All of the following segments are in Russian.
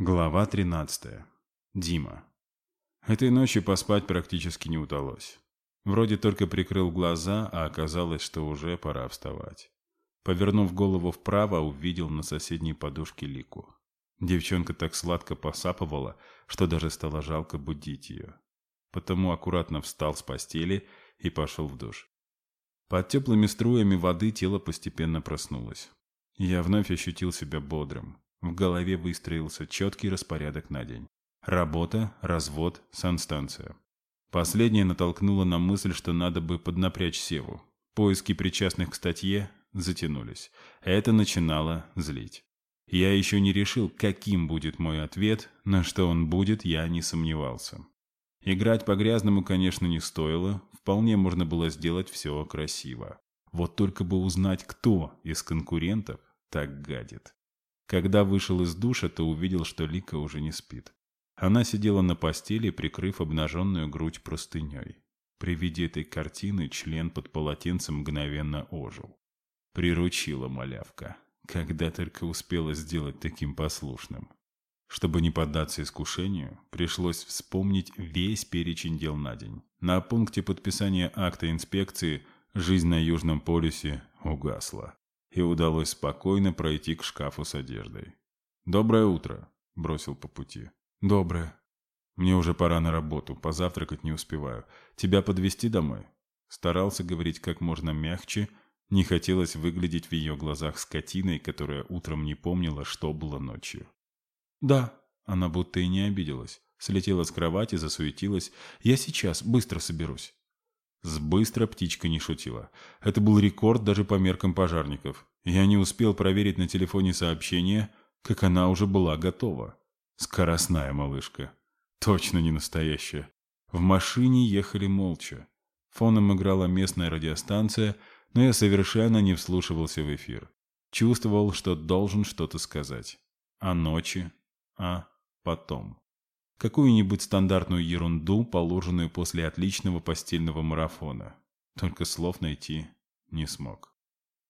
Глава 13. Дима. Этой ночью поспать практически не удалось. Вроде только прикрыл глаза, а оказалось, что уже пора вставать. Повернув голову вправо, увидел на соседней подушке Лику. Девчонка так сладко посапывала, что даже стало жалко будить ее. Потому аккуратно встал с постели и пошел в душ. Под теплыми струями воды тело постепенно проснулось. Я вновь ощутил себя бодрым. В голове выстроился четкий распорядок на день. Работа, развод, санстанция. Последнее натолкнуло на мысль, что надо бы поднапрячь Севу. Поиски причастных к статье затянулись. Это начинало злить. Я еще не решил, каким будет мой ответ, на что он будет, я не сомневался. Играть по-грязному, конечно, не стоило, вполне можно было сделать все красиво. Вот только бы узнать, кто из конкурентов так гадит. Когда вышел из душа, то увидел, что Лика уже не спит. Она сидела на постели, прикрыв обнаженную грудь простыней. При виде этой картины член под полотенцем мгновенно ожил. Приручила малявка. Когда только успела сделать таким послушным. Чтобы не поддаться искушению, пришлось вспомнить весь перечень дел на день. На пункте подписания акта инспекции жизнь на Южном полюсе угасла и удалось спокойно пройти к шкафу с одеждой. «Доброе утро», – бросил по пути. «Доброе. Мне уже пора на работу, позавтракать не успеваю. Тебя подвезти домой?» Старался говорить как можно мягче, не хотелось выглядеть в ее глазах скотиной, которая утром не помнила, что было ночью. «Да», – она будто и не обиделась. Слетела с кровати, засуетилась. «Я сейчас, быстро соберусь». С быстро птичка не шутила. Это был рекорд даже по меркам пожарников. Я не успел проверить на телефоне сообщение, как она уже была готова. Скоростная малышка. Точно не настоящая. В машине ехали молча. Фоном играла местная радиостанция, но я совершенно не вслушивался в эфир. Чувствовал, что должен что-то сказать. О ночи, а потом какую-нибудь стандартную ерунду, положенную после отличного постельного марафона. Только слов найти не смог.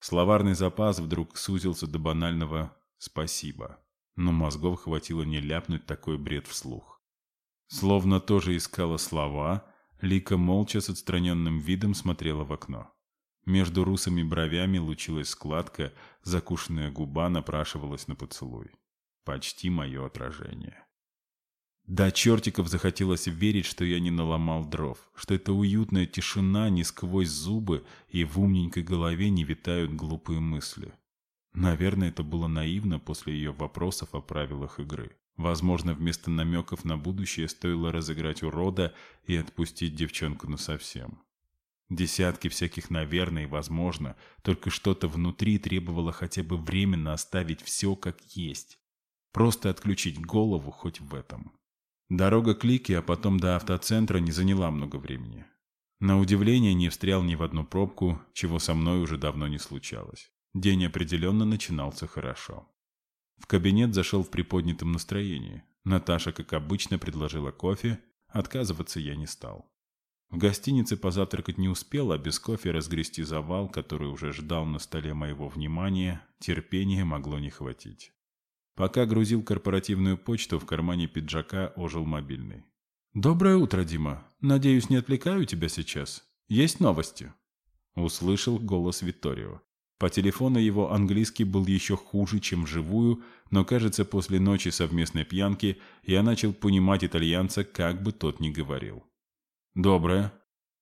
Словарный запас вдруг сузился до банального «спасибо», но мозгов хватило не ляпнуть такой бред вслух. Словно тоже искала слова, Лика молча с отстраненным видом смотрела в окно. Между русыми бровями лучилась складка, закушенная губа напрашивалась на поцелуй. Почти мое отражение. До чертиков захотелось верить, что я не наломал дров, что это уютная тишина не сквозь зубы и в умненькой голове не витают глупые мысли. Наверное, это было наивно после ее вопросов о правилах игры. Возможно, вместо намеков на будущее стоило разыграть урода и отпустить девчонку насовсем. Десятки всяких «наверное» и «возможно», только что-то внутри требовало хотя бы временно оставить все как есть. Просто отключить голову хоть в этом. Дорога к Лике, а потом до автоцентра не заняла много времени. На удивление не встрял ни в одну пробку, чего со мной уже давно не случалось. День определенно начинался хорошо. В кабинет зашел в приподнятом настроении. Наташа, как обычно, предложила кофе. Отказываться я не стал. В гостинице позавтракать не успел, а без кофе разгрести завал, который уже ждал на столе моего внимания, терпения могло не хватить. Пока грузил корпоративную почту, в кармане пиджака ожил мобильный. «Доброе утро, Дима. Надеюсь, не отвлекаю тебя сейчас? Есть новости?» Услышал голос Витторио. По телефону его английский был еще хуже, чем вживую, но, кажется, после ночи совместной пьянки я начал понимать итальянца, как бы тот ни говорил. «Доброе.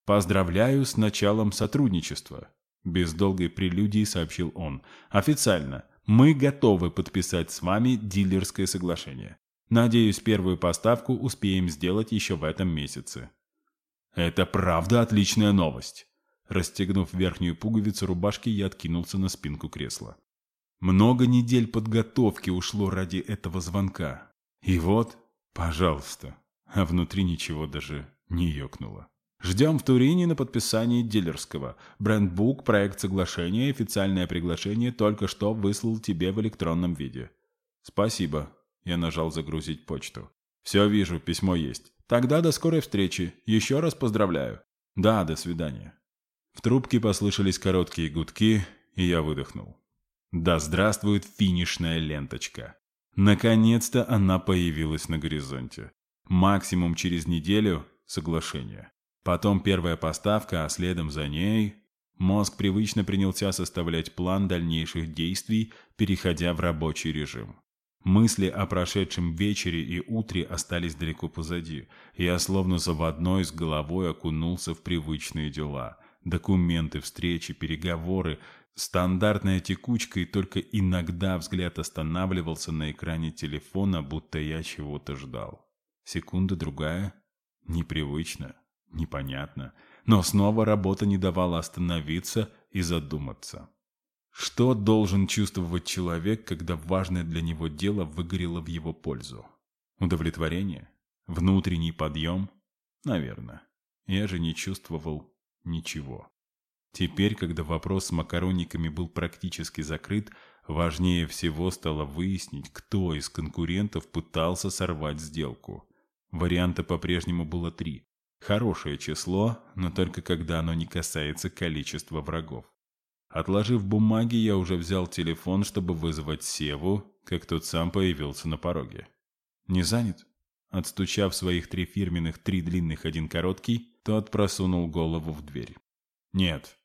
Поздравляю с началом сотрудничества», – без долгой прелюдии сообщил он. «Официально. Мы готовы подписать с вами дилерское соглашение. Надеюсь, первую поставку успеем сделать еще в этом месяце. Это правда отличная новость. Расстегнув верхнюю пуговицу рубашки, я откинулся на спинку кресла. Много недель подготовки ушло ради этого звонка. И вот, пожалуйста, а внутри ничего даже не ёкнуло. Ждем в Турине на подписании дилерского. Брендбук, проект соглашения, официальное приглашение только что выслал тебе в электронном виде. Спасибо. Я нажал загрузить почту. Все вижу, письмо есть. Тогда до скорой встречи. Еще раз поздравляю. Да, до свидания. В трубке послышались короткие гудки, и я выдохнул. Да здравствует финишная ленточка. Наконец-то она появилась на горизонте. Максимум через неделю – соглашение. Потом первая поставка, а следом за ней... Мозг привычно принялся составлять план дальнейших действий, переходя в рабочий режим. Мысли о прошедшем вечере и утре остались далеко позади. Я словно заводной с головой окунулся в привычные дела. Документы, встречи, переговоры, стандартная текучка, и только иногда взгляд останавливался на экране телефона, будто я чего-то ждал. Секунда-другая. Непривычно, непонятно. Но снова работа не давала остановиться и задуматься. Что должен чувствовать человек, когда важное для него дело выгорело в его пользу? Удовлетворение? Внутренний подъем? Наверное. Я же не чувствовал ничего. Теперь, когда вопрос с макаронниками был практически закрыт, важнее всего стало выяснить, кто из конкурентов пытался сорвать сделку. Варианта по-прежнему было три. Хорошее число, но только когда оно не касается количества врагов. Отложив бумаги, я уже взял телефон, чтобы вызвать Севу, как тот сам появился на пороге. «Не занят?» Отстучав своих три фирменных, три длинных, один короткий, тот просунул голову в дверь. «Нет».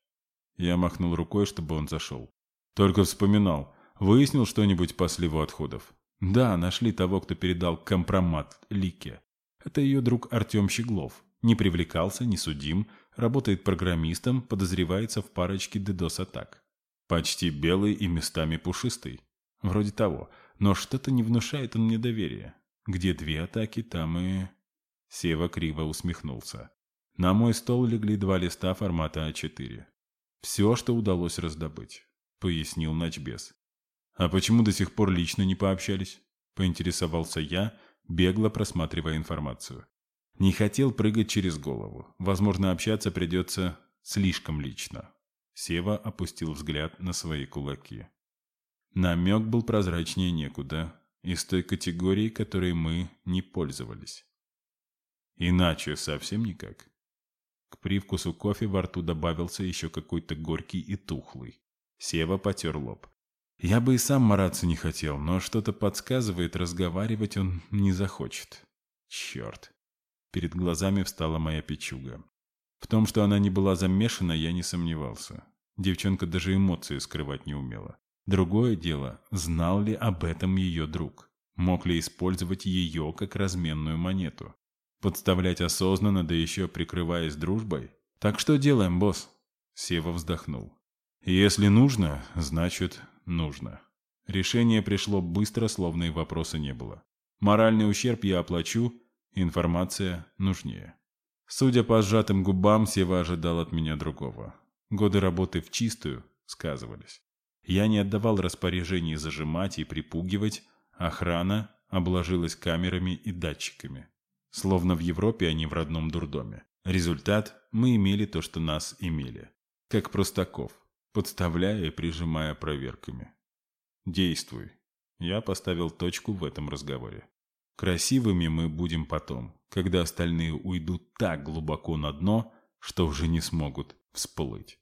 Я махнул рукой, чтобы он зашел. «Только вспоминал. Выяснил что-нибудь по сливу отходов?» «Да, нашли того, кто передал компромат Лике. Это ее друг Артем Щеглов. Не привлекался, не судим, работает программистом, подозревается в парочке DDoS-атак. Почти белый и местами пушистый. Вроде того, но что-то не внушает он мне доверия. Где две атаки, там и... Сева криво усмехнулся. На мой стол легли два листа формата А4. Все, что удалось раздобыть, пояснил Ночбес. А почему до сих пор лично не пообщались? Поинтересовался я, бегло просматривая информацию. Не хотел прыгать через голову. Возможно, общаться придется слишком лично. Сева опустил взгляд на свои кулаки. Намек был прозрачнее некуда, из той категории, которой мы не пользовались. Иначе совсем никак. К привкусу кофе во рту добавился еще какой-то горький и тухлый. Сева потер лоб. Я бы и сам мараться не хотел, но что-то подсказывает, разговаривать он не захочет. Черт. Перед глазами встала моя печуга. В том, что она не была замешана, я не сомневался. Девчонка даже эмоции скрывать не умела. Другое дело, знал ли об этом ее друг? Мог ли использовать ее как разменную монету? Подставлять осознанно, да еще прикрываясь дружбой? Так что делаем, босс? Сева вздохнул. Если нужно, значит нужно. Решение пришло быстро, словно и вопроса не было. Моральный ущерб я оплачу, Информация нужнее. Судя по сжатым губам, Сева ожидал от меня другого. Годы работы в чистую сказывались. Я не отдавал распоряжений зажимать и припугивать, охрана обложилась камерами и датчиками. Словно в Европе, а не в родном дурдоме. Результат – мы имели то, что нас имели. Как простаков, подставляя и прижимая проверками. Действуй. Я поставил точку в этом разговоре. Красивыми мы будем потом, когда остальные уйдут так глубоко на дно, что уже не смогут всплыть.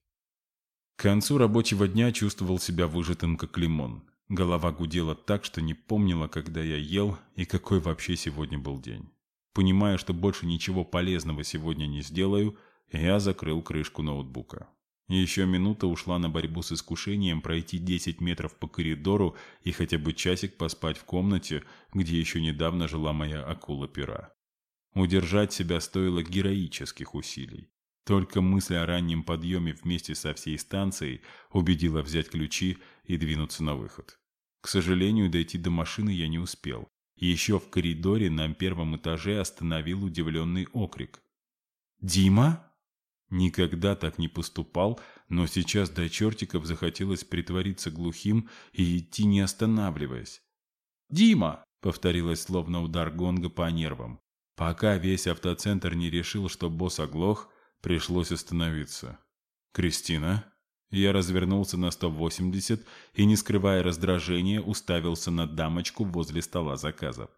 К концу рабочего дня чувствовал себя выжатым как лимон. Голова гудела так, что не помнила, когда я ел и какой вообще сегодня был день. Понимая, что больше ничего полезного сегодня не сделаю, я закрыл крышку ноутбука. Еще минута ушла на борьбу с искушением пройти 10 метров по коридору и хотя бы часик поспать в комнате, где еще недавно жила моя акула-пера. Удержать себя стоило героических усилий. Только мысль о раннем подъеме вместе со всей станцией убедила взять ключи и двинуться на выход. К сожалению, дойти до машины я не успел. Еще в коридоре на первом этаже остановил удивленный окрик. «Дима?» Никогда так не поступал, но сейчас до чертиков захотелось притвориться глухим и идти не останавливаясь. «Дима!» — повторилось словно удар гонга по нервам. Пока весь автоцентр не решил, что босс оглох, пришлось остановиться. «Кристина?» Я развернулся на 180 и, не скрывая раздражения, уставился на дамочку возле стола заказов.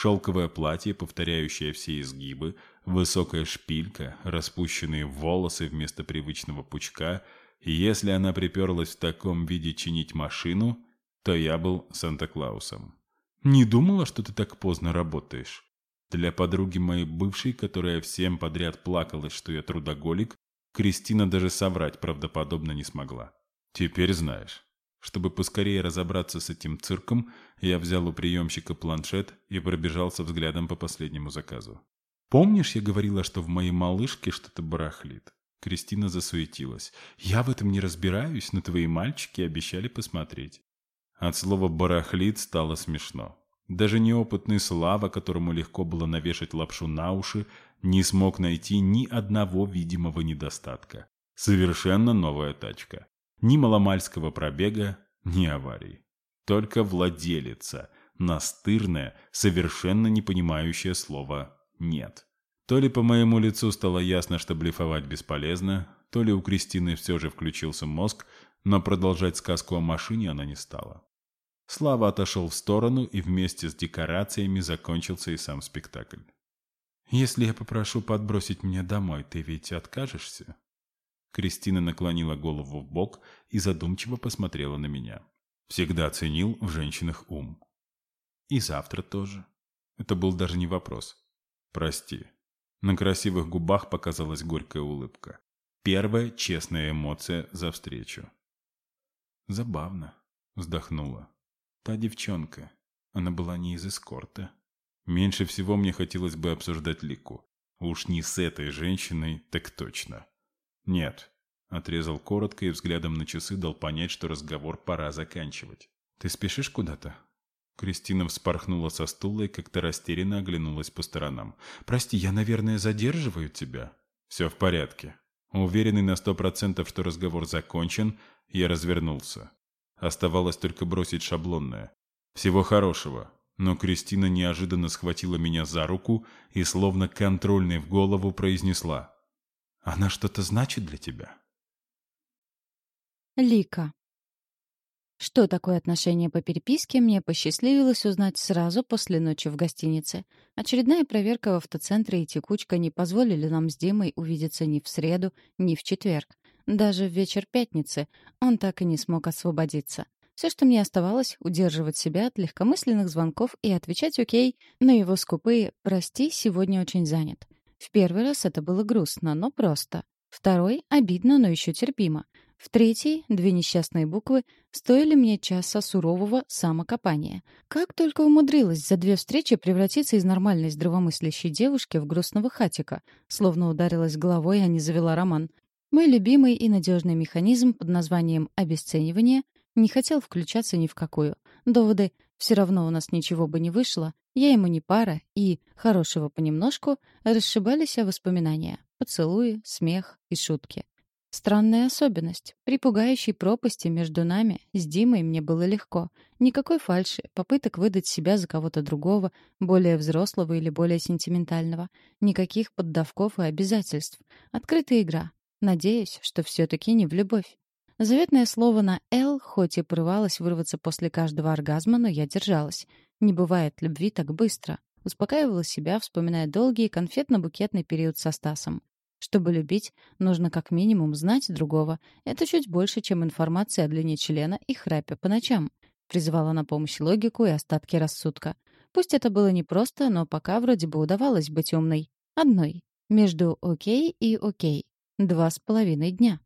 Шелковое платье, повторяющее все изгибы, высокая шпилька, распущенные волосы вместо привычного пучка. И если она приперлась в таком виде чинить машину, то я был Санта-Клаусом. Не думала, что ты так поздно работаешь. Для подруги моей бывшей, которая всем подряд плакалась, что я трудоголик, Кристина даже соврать правдоподобно не смогла. Теперь знаешь. Чтобы поскорее разобраться с этим цирком, я взял у приемщика планшет и пробежался взглядом по последнему заказу. «Помнишь, я говорила, что в моей малышке что-то барахлит?» Кристина засуетилась. «Я в этом не разбираюсь, но твои мальчики обещали посмотреть». От слова «барахлит» стало смешно. Даже неопытный Слава, которому легко было навешать лапшу на уши, не смог найти ни одного видимого недостатка. Совершенно новая тачка. Ни маломальского пробега, ни аварий. Только владелица, настырная, совершенно не понимающая слова «нет». То ли по моему лицу стало ясно, что блефовать бесполезно, то ли у Кристины все же включился мозг, но продолжать сказку о машине она не стала. Слава отошел в сторону, и вместе с декорациями закончился и сам спектакль. «Если я попрошу подбросить меня домой, ты ведь откажешься?» Кристина наклонила голову в бок и задумчиво посмотрела на меня. Всегда ценил в женщинах ум. «И завтра тоже». Это был даже не вопрос. «Прости». На красивых губах показалась горькая улыбка. Первая честная эмоция за встречу. «Забавно», — вздохнула. Та девчонка. Она была не из эскорта. Меньше всего мне хотелось бы обсуждать Лику. Уж не с этой женщиной, так точно. Нет. Отрезал коротко и взглядом на часы дал понять, что разговор пора заканчивать. Ты спешишь куда-то? Кристина вспорхнула со стула и как-то растерянно оглянулась по сторонам. «Прости, я, наверное, задерживаю тебя?» «Все в порядке». Уверенный на сто процентов, что разговор закончен, я развернулся. Оставалось только бросить шаблонное. «Всего хорошего». Но Кристина неожиданно схватила меня за руку и, словно контрольной в голову, произнесла. «Она что-то значит для тебя?» Лика. Что такое отношение по переписке, мне посчастливилось узнать сразу после ночи в гостинице. Очередная проверка в автоцентре и текучка не позволили нам с Димой увидеться ни в среду, ни в четверг. Даже в вечер пятницы он так и не смог освободиться. Все, что мне оставалось, удерживать себя от легкомысленных звонков и отвечать «Окей» на его скупые «Прости, сегодня очень занят». В первый раз это было грустно, но просто. Второй — обидно, но еще терпимо. В третий — две несчастные буквы стоили мне часа сурового самокопания. Как только умудрилась за две встречи превратиться из нормальной здравомыслящей девушки в грустного хатика, словно ударилась головой, а не завела роман. Мой любимый и надежный механизм под названием «обесценивание» не хотел включаться ни в какую. Доводы «все равно у нас ничего бы не вышло», «я ему не пара» и «хорошего понемножку» расшибались о воспоминания, поцелуи, смех и шутки. Странная особенность. При пугающей пропасти между нами с Димой мне было легко. Никакой фальши, попыток выдать себя за кого-то другого, более взрослого или более сентиментального. Никаких поддавков и обязательств. Открытая игра, Надеюсь, что все-таки не в любовь. Заветное слово на «Л» хоть и порывалось вырваться после каждого оргазма, но я держалась. Не бывает любви так быстро. Успокаивала себя, вспоминая долгий конфетно-букетный период со Стасом. Чтобы любить, нужно как минимум знать другого. Это чуть больше, чем информация о длине члена и храпе по ночам. Призывала на помощь логику и остатки рассудка. Пусть это было непросто, но пока вроде бы удавалось быть умной. Одной. Между «окей» и «окей». Два с половиной дня.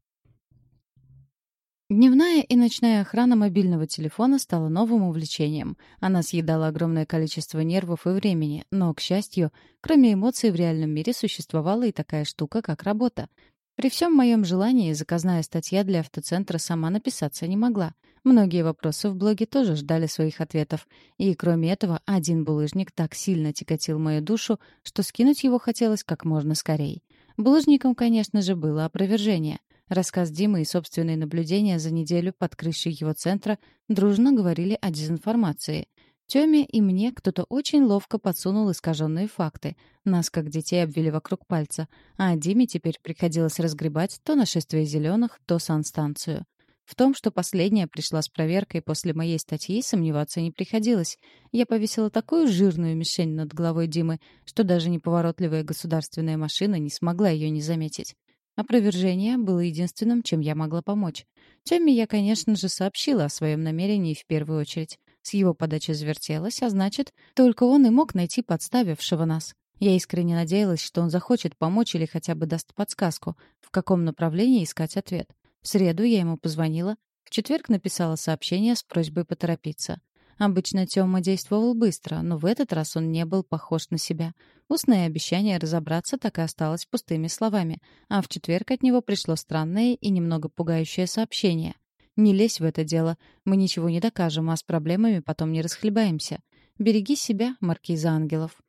Дневная и ночная охрана мобильного телефона стала новым увлечением. Она съедала огромное количество нервов и времени, но, к счастью, кроме эмоций в реальном мире существовала и такая штука, как работа. При всем моем желании заказная статья для автоцентра сама написаться не могла. Многие вопросы в блоге тоже ждали своих ответов. И, кроме этого, один булыжник так сильно тяготил мою душу, что скинуть его хотелось как можно скорее. Булыжником, конечно же, было опровержение. Рассказ Димы и собственные наблюдения за неделю под крышей его центра дружно говорили о дезинформации. Тёме и мне кто-то очень ловко подсунул искаженные факты. Нас, как детей, обвели вокруг пальца. А Диме теперь приходилось разгребать то нашествие зеленых, то санстанцию. В том, что последняя пришла с проверкой после моей статьи, сомневаться не приходилось. Я повесила такую жирную мишень над головой Димы, что даже неповоротливая государственная машина не смогла ее не заметить. Опровержение было единственным, чем я могла помочь. Тёме я, конечно же, сообщила о своем намерении в первую очередь. с его подачи завертелась, а значит, только он и мог найти подставившего нас. Я искренне надеялась, что он захочет помочь или хотя бы даст подсказку, в каком направлении искать ответ. В среду я ему позвонила, в четверг написала сообщение с просьбой поторопиться. Обычно Тёма действовал быстро, но в этот раз он не был похож на себя. Устное обещание разобраться так и осталось пустыми словами, а в четверг от него пришло странное и немного пугающее сообщение. «Не лезь в это дело. Мы ничего не докажем, а с проблемами потом не расхлебаемся. Береги себя, маркиза ангелов».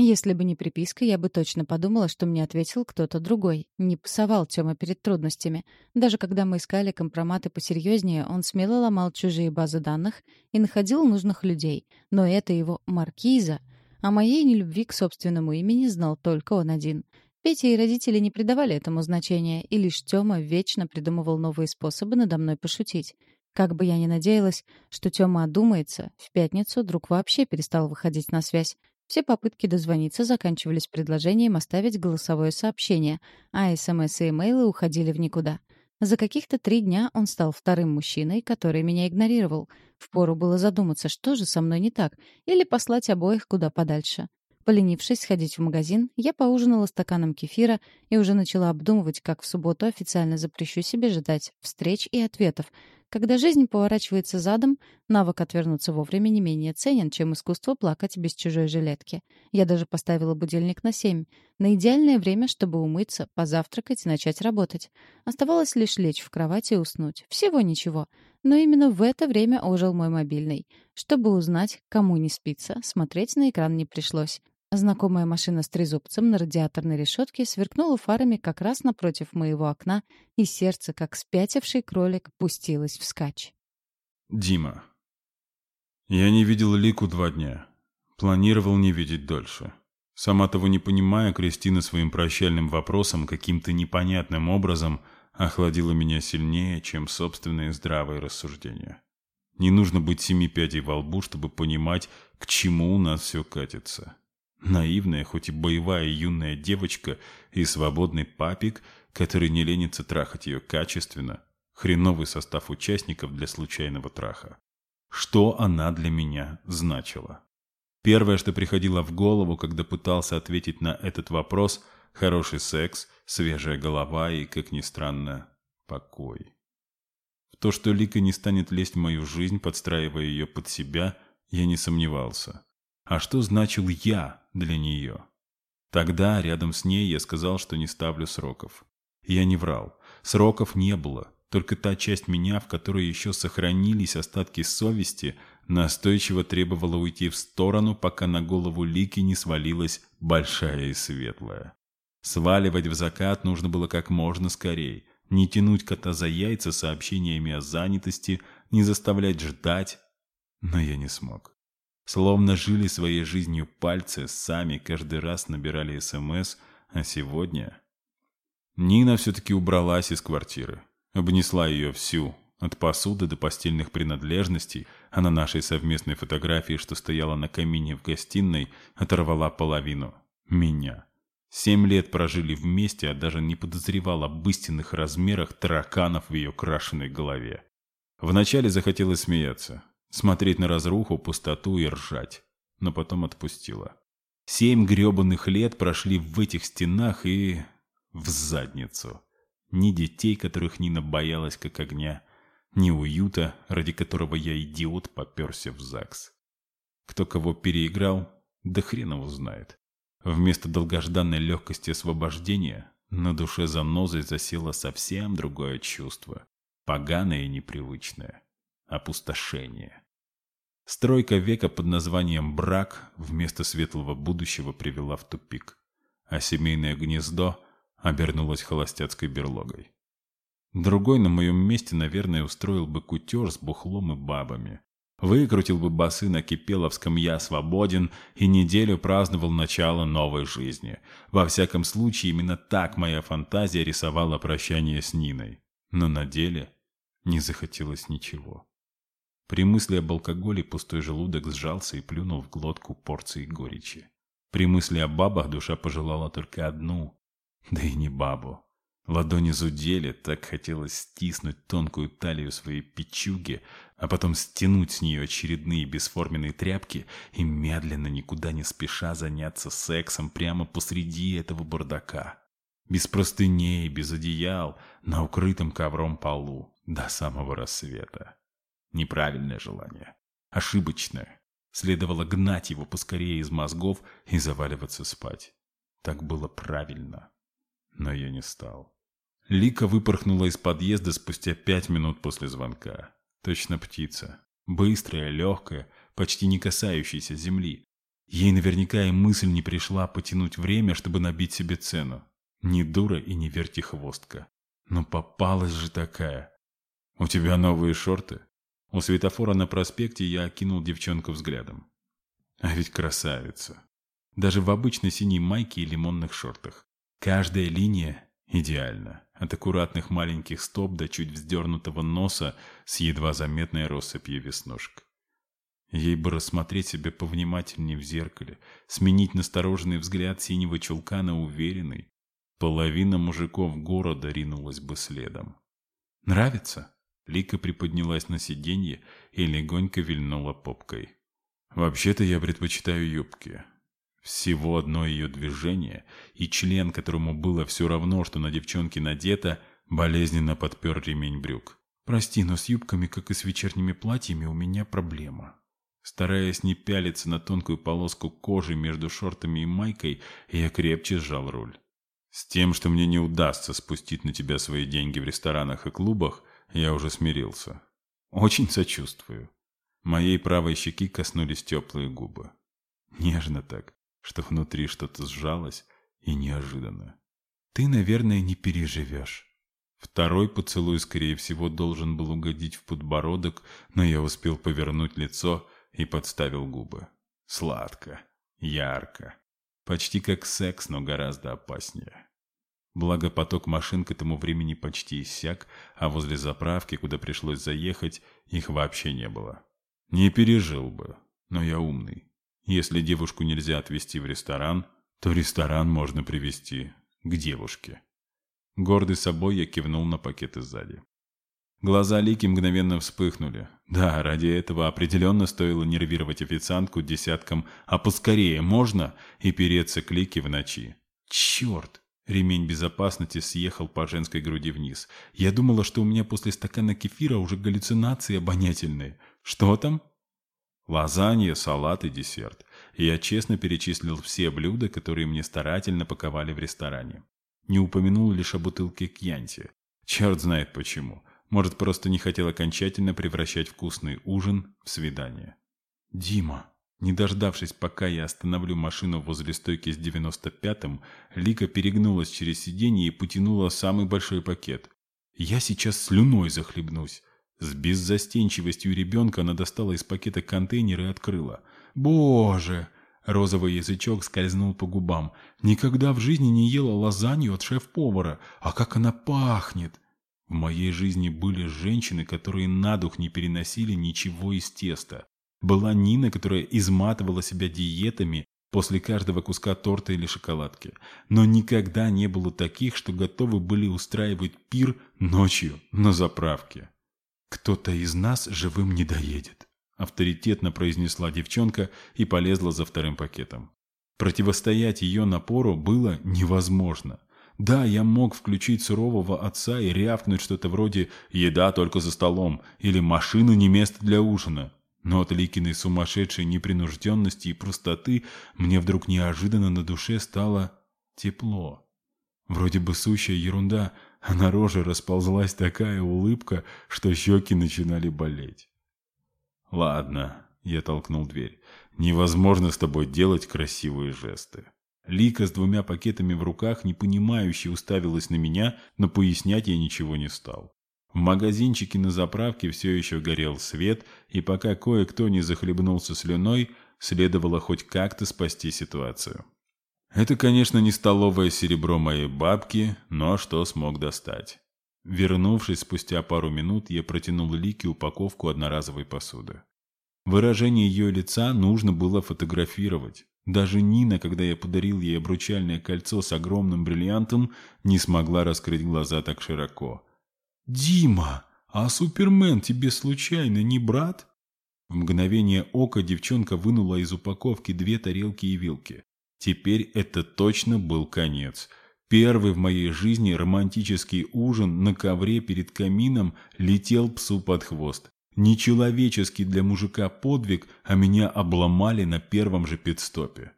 Если бы не приписка, я бы точно подумала, что мне ответил кто-то другой. Не пасовал Тёма перед трудностями. Даже когда мы искали компроматы посерьезнее, он смело ломал чужие базы данных и находил нужных людей. Но это его маркиза. О моей нелюбви к собственному имени знал только он один. Петя и родители не придавали этому значения, и лишь Тёма вечно придумывал новые способы надо мной пошутить. Как бы я ни надеялась, что Тёма одумается, в пятницу друг вообще перестал выходить на связь. Все попытки дозвониться заканчивались предложением оставить голосовое сообщение, а СМС и имейлы уходили в никуда. За каких-то три дня он стал вторым мужчиной, который меня игнорировал. Впору было задуматься, что же со мной не так, или послать обоих куда подальше. Поленившись сходить в магазин, я поужинала стаканом кефира и уже начала обдумывать, как в субботу официально запрещу себе ждать встреч и ответов, когда жизнь поворачивается задом, навык отвернуться вовремя не менее ценен, чем искусство плакать без чужой жилетки. Я даже поставила будильник на семь. На идеальное время, чтобы умыться, позавтракать и начать работать. Оставалось лишь лечь в кровати и уснуть. Всего ничего. Но именно в это время ожил мой мобильный. Чтобы узнать, кому не спится, смотреть на экран не пришлось. Знакомая машина с трезубцем на радиаторной решетке сверкнула фарами как раз напротив моего окна, и сердце, как спятивший кролик, пустилось вскачь. Дима. Я не видел Лику два дня. Планировал не видеть дольше. Сама того не понимая, Кристина своим прощальным вопросом каким-то непонятным образом охладила меня сильнее, чем собственные здравые рассуждения. Не нужно быть семи пядей во лбу, чтобы понимать, к чему у нас все катится. Наивная, хоть и боевая юная девочка и свободный папик, который не ленится трахать ее качественно, хреновый состав участников для случайного траха. Что она для меня значила? Первое, что приходило в голову, когда пытался ответить на этот вопрос – хороший секс, свежая голова и, как ни странно, покой. В то, что Лика не станет лезть в мою жизнь, подстраивая ее под себя, я не сомневался. А что значил я для нее? Тогда рядом с ней я сказал, что не ставлю сроков. Я не врал. Сроков не было. Только та часть меня, в которой еще сохранились остатки совести, настойчиво требовала уйти в сторону, пока на голову Лики не свалилась большая и светлая. Сваливать в закат нужно было как можно скорее. Не тянуть кота за яйца сообщениями о занятости, не заставлять ждать. Но я не смог. Словно жили своей жизнью пальцы, сами каждый раз набирали СМС, а сегодня... Нина все-таки убралась из квартиры. Обнесла ее всю, от посуды до постельных принадлежностей, а на нашей совместной фотографии, что стояла на камине в гостиной, оторвала половину. Меня. Семь лет прожили вместе, а даже не подозревал об истинных размерах тараканов в ее крашеной голове. Вначале захотелось смеяться, смотреть на разруху, пустоту и ржать. Но потом отпустила. Семь гребаных лет прошли в этих стенах и... в задницу. Ни детей, которых Нина боялась как огня, ни уюта, ради которого я, идиот, поперся в ЗАГС. Кто кого переиграл, да хрен его знает. Вместо долгожданной легкости освобождения на душе занозой засело совсем другое чувство. Поганое и непривычное опустошение. Стройка века под названием «брак» вместо светлого будущего привела в тупик, а семейное гнездо обернулось холостяцкой берлогой. Другой на моем месте, наверное, устроил бы кутеж с бухлом и бабами. Выкрутил бы басы на Кипеловском «Я свободен» и неделю праздновал начало новой жизни. Во всяком случае, именно так моя фантазия рисовала прощание с Ниной. Но на деле не захотелось ничего. При мысли об алкоголе пустой желудок сжался и плюнул в глотку порции горечи. При мысли о бабах душа пожелала только одну, да и не бабу. Ладони зудели, так хотелось стиснуть тонкую талию своей печуги, а потом стянуть с нее очередные бесформенные тряпки и медленно, никуда не спеша заняться сексом прямо посреди этого бардака. Без простыней, без одеял, на укрытом ковром полу, до самого рассвета. Неправильное желание. Ошибочное. Следовало гнать его поскорее из мозгов и заваливаться спать. Так было правильно. Но я не стал. Лика выпорхнула из подъезда спустя пять минут после звонка. Точно птица. Быстрая, легкая, почти не касающаяся земли. Ей наверняка и мысль не пришла потянуть время, чтобы набить себе цену. Не дура и не вертихвостка. Но попалась же такая. «У тебя новые шорты?» У светофора на проспекте я окинул девчонку взглядом. А ведь красавица. Даже в обычной синей майке и лимонных шортах. Каждая линия идеальна. От аккуратных маленьких стоп до чуть вздернутого носа с едва заметной россыпью веснушек. Ей бы рассмотреть себя повнимательнее в зеркале, сменить настороженный взгляд синего чулка на уверенный. Половина мужиков города ринулась бы следом. «Нравится?» Лика приподнялась на сиденье и легонько вильнула попкой. «Вообще-то я предпочитаю юбки. Всего одно ее движение, и член, которому было все равно, что на девчонке надето, болезненно подпер ремень брюк. «Прости, но с юбками, как и с вечерними платьями, у меня проблема». Стараясь не пялиться на тонкую полоску кожи между шортами и майкой, я крепче сжал руль. С тем, что мне не удастся спустить на тебя свои деньги в ресторанах и клубах, я уже смирился. Очень сочувствую. Моей правой щеки коснулись теплые губы. Нежно так, что внутри что-то сжалось и неожиданно. Ты, наверное, не переживешь. Второй поцелуй, скорее всего, должен был угодить в подбородок, но я успел повернуть лицо и подставил губы. Сладко, ярко. Почти как секс, но гораздо опаснее. Благо поток машин к этому времени почти иссяк, а возле заправки, куда пришлось заехать, их вообще не было. Не пережил бы, но я умный. Если девушку нельзя отвезти в ресторан, то ресторан можно привести к девушке. Гордый собой я кивнул на пакеты сзади. Глаза Лики мгновенно вспыхнули. Да, ради этого определенно стоило нервировать официантку десятком «а поскорее можно?» и переться к Лике в ночи. Черт! Ремень безопасности съехал по женской груди вниз. Я думала, что у меня после стакана кефира уже галлюцинации обонятельные. Что там? Лазанья, салат и десерт. Я честно перечислил все блюда, которые мне старательно паковали в ресторане. Не упомянул лишь о бутылке кьянти. Черт знает почему. Может, просто не хотел окончательно превращать вкусный ужин в свидание. «Дима!» Не дождавшись, пока я остановлю машину возле стойки с 95-м, Лика перегнулась через сиденье и потянула самый большой пакет. «Я сейчас слюной захлебнусь. С беззастенчивостью ребенка она достала из пакета контейнер и открыла. «Боже!» Розовый язычок скользнул по губам. «Никогда в жизни не ела лазанью от шеф-повара. А как она пахнет!» В моей жизни были женщины, которые на дух не переносили ничего из теста. Была Нина, которая изматывала себя диетами после каждого куска торта или шоколадки. Но никогда не было таких, что готовы были устраивать пир ночью на заправке. «Кто-то из нас живым не доедет», — авторитетно произнесла девчонка и полезла за вторым пакетом. Противостоять ее напору было невозможно. Да, я мог включить сурового отца и рявкнуть что-то вроде «еда только за столом» или «машина не место для ужина». Но от Ликиной сумасшедшей непринужденности и простоты мне вдруг неожиданно на душе стало тепло. Вроде бы сущая ерунда, а на роже расползлась такая улыбка, что щеки начинали болеть. «Ладно», — я толкнул дверь, — «невозможно с тобой делать красивые жесты». Лика с двумя пакетами в руках непонимающе уставилась на меня, но пояснять я ничего не стал. В магазинчике на заправке все еще горел свет, и пока кое-кто не захлебнулся слюной, следовало хоть как-то спасти ситуацию. Это, конечно, не столовое серебро моей бабки, но что смог достать. Вернувшись спустя пару минут, я протянул Лике упаковку одноразовой посуды. Выражение ее лица нужно было фотографировать. Даже Нина, когда я подарил ей обручальное кольцо с огромным бриллиантом, не смогла раскрыть глаза так широко. «Дима, а Супермен тебе случайно не брат?» В мгновение ока девчонка вынула из упаковки две тарелки и вилки. Теперь это точно был конец. Первый в моей жизни романтический ужин на ковре перед камином летел псу под хвост. Нечеловеческий для мужика подвиг, а меня обломали на первом же пидстопе.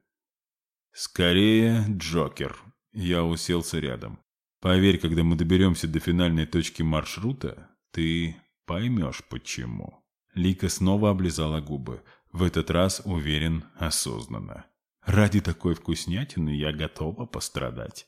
«Скорее, Джокер!» Я уселся рядом. «Поверь, когда мы доберемся до финальной точки маршрута, ты поймешь, почему». Лика снова облизала губы. В этот раз, уверен, осознанно. Ради такой вкуснятины я готова пострадать.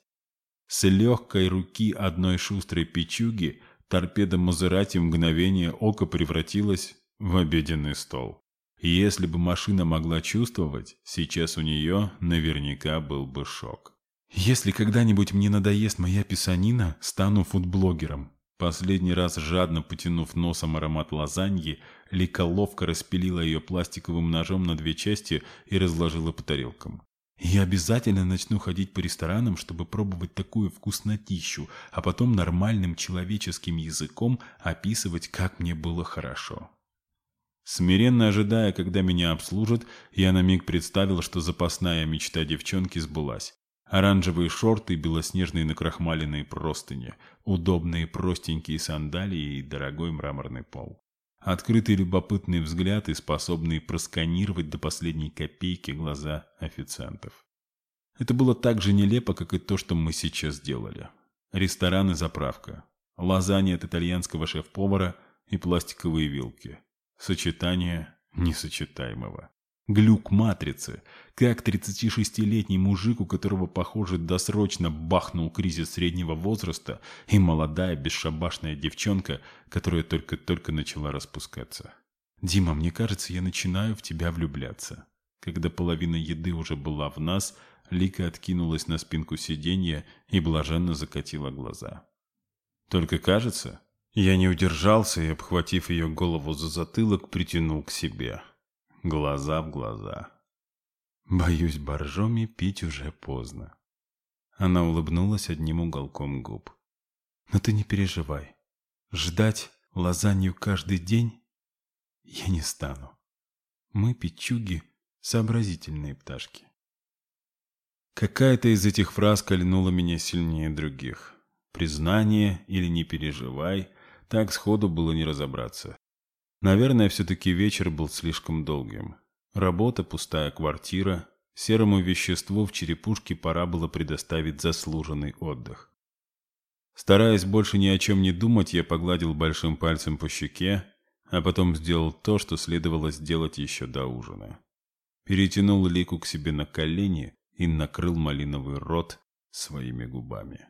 С легкой руки одной шустрой печуги торпеда Мазерати в мгновение ока превратилась в обеденный стол. Если бы машина могла чувствовать, сейчас у нее наверняка был бы шок. «Если когда-нибудь мне надоест моя писанина, стану фудблогером», Последний раз, жадно потянув носом аромат лазаньи, Лика ловко распилила ее пластиковым ножом на две части и разложила по тарелкам. «Я обязательно начну ходить по ресторанам, чтобы пробовать такую вкуснотищу, а потом нормальным человеческим языком описывать, как мне было хорошо». Смиренно ожидая, когда меня обслужат, я на миг представил, что запасная мечта девчонки сбылась. Оранжевые шорты, белоснежные накрахмаленные простыни, удобные простенькие сандалии и дорогой мраморный пол. Открытый любопытный взгляд и способный просканировать до последней копейки глаза официантов. Это было так же нелепо, как и то, что мы сейчас делали. Ресторан и заправка. Лазанья от итальянского шеф-повара и пластиковые вилки. Сочетание несочетаемого. Глюк матрицы. Как 36-летний мужик, у которого, похоже, досрочно бахнул кризис среднего возраста, и молодая бесшабашная девчонка, которая только-только начала распускаться. «Дима, мне кажется, я начинаю в тебя влюбляться». Когда половина еды уже была в нас, Лика откинулась на спинку сиденья и блаженно закатила глаза. «Только кажется?» Я не удержался и, обхватив ее голову за затылок, притянул к себе глаза в глаза. Боюсь, боржоми пить уже поздно. Она улыбнулась одним уголком губ. Но ты не переживай. Ждать лазанью каждый день я не стану. Мы, печуги, сообразительные пташки. Какая-то из этих фраз кольнула меня сильнее других. Признание или не переживай, так сходу было не разобраться. Наверное, все-таки вечер был слишком долгим. Работа, пустая квартира. Серому веществу в черепушке пора было предоставить заслуженный отдых. Стараясь больше ни о чем не думать, я погладил большим пальцем по щеке, а потом сделал то, что следовало сделать еще до ужина. Перетянул Лику к себе на колени и накрыл малиновый рот своими губами.